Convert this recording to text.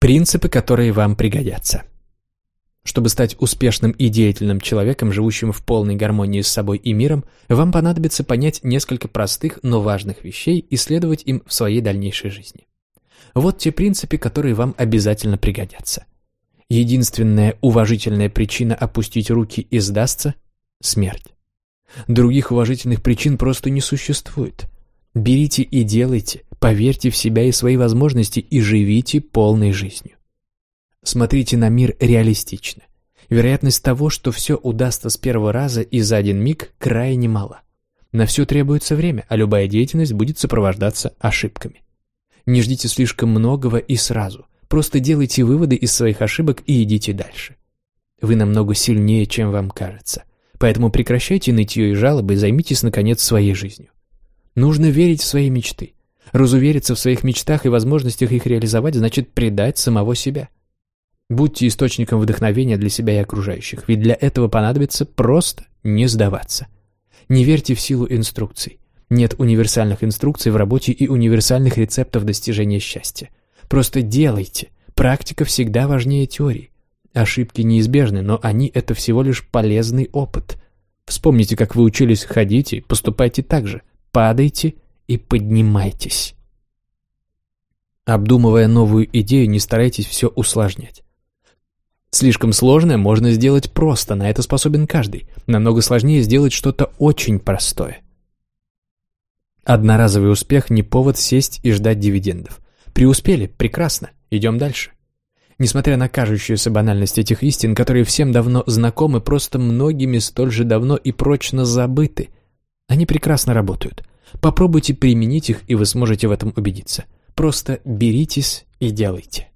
Принципы, которые вам пригодятся. Чтобы стать успешным и деятельным человеком, живущим в полной гармонии с собой и миром, вам понадобится понять несколько простых, но важных вещей и следовать им в своей дальнейшей жизни. Вот те принципы, которые вам обязательно пригодятся. Единственная уважительная причина опустить руки и сдастся – смерть. Других уважительных причин просто не существует. Берите и делайте, поверьте в себя и свои возможности и живите полной жизнью. Смотрите на мир реалистично. Вероятность того, что все удастся с первого раза и за один миг, крайне мала. На все требуется время, а любая деятельность будет сопровождаться ошибками. Не ждите слишком многого и сразу. Просто делайте выводы из своих ошибок и идите дальше. Вы намного сильнее, чем вам кажется. Поэтому прекращайте нытье и жалобы и займитесь, наконец, своей жизнью. Нужно верить в свои мечты. Разувериться в своих мечтах и возможностях их реализовать значит предать самого себя. Будьте источником вдохновения для себя и окружающих, ведь для этого понадобится просто не сдаваться. Не верьте в силу инструкций. Нет универсальных инструкций в работе и универсальных рецептов достижения счастья. Просто делайте. Практика всегда важнее теории. Ошибки неизбежны, но они – это всего лишь полезный опыт. Вспомните, как вы учились ходить и поступайте так же падайте и поднимайтесь. Обдумывая новую идею, не старайтесь все усложнять. Слишком сложное можно сделать просто, на это способен каждый. Намного сложнее сделать что-то очень простое. Одноразовый успех не повод сесть и ждать дивидендов. Преуспели? Прекрасно. Идем дальше. Несмотря на кажущуюся банальность этих истин, которые всем давно знакомы, просто многими столь же давно и прочно забыты – они прекрасно работают. Попробуйте применить их, и вы сможете в этом убедиться. Просто беритесь и делайте.